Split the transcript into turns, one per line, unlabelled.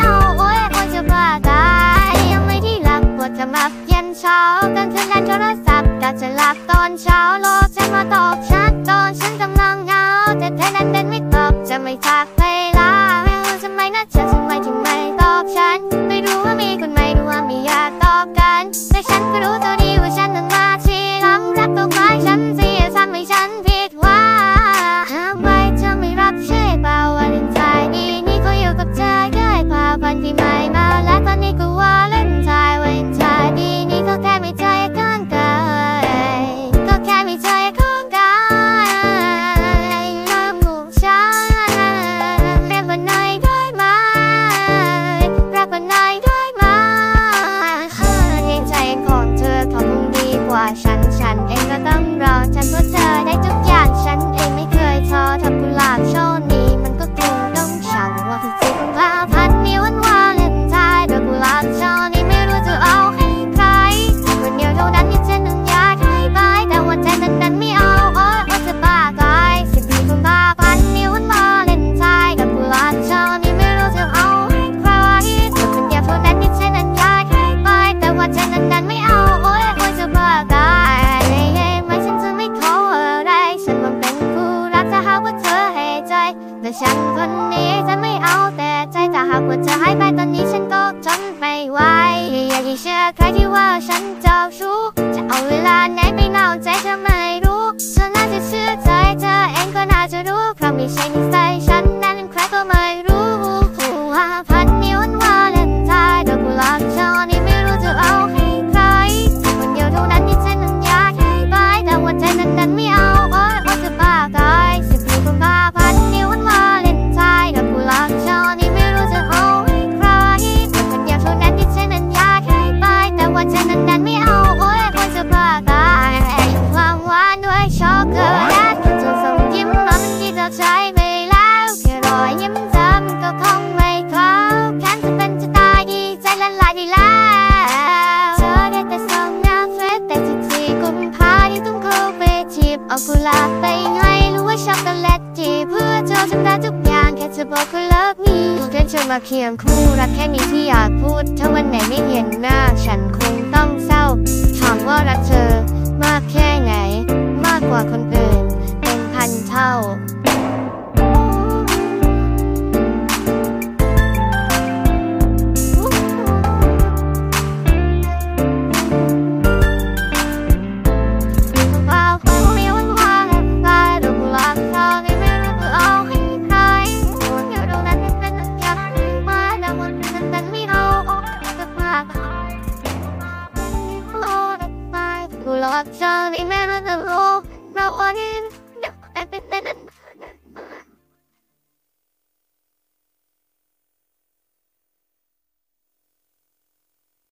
เอาโอ้ยโอ้จะบ้าตายยังไม่ที่หลับปวดจะมับเย็นเช้ากันงคืนเล่นโทรศัพท์กัจะหลับตอนเช้าโลกจะมาตอบชัดตอนฉันกำลังเหงาแต่เธอนั้นเดินไม่ตอบจะไม่ทัก แต่ฉันคนนี้จะไม่เอาแต่ใจแต่หากว่าเธอหายไปตอนนี้ฉันก็ทนไม่ไหวอยากจะเชื่อใครที่ว่าฉันเจ้าชู้จะเอาเวลาไหนไปเน่าใจเธอไม่รู้ฉันน่าจะเชื่อใจ เอากุหลาบไปไงหรือว่าช็อกโกแลตจีเพื่อเธอจำได้ทุกอย่างแค่จะบอกว่าเลิกมีเพื่อนชวนมาเคียงคู่รักแค่นี้ที่อยากพูด ถ้าวันไหนไม่เห็นหน้า ฉันคงต้องเศร้า ถามว่ารักเธอ มากแค่ไหน มากกว่าคนอื่น เป็นพันเท่า Lord, Charlie, man of the law, no one in, no, I've been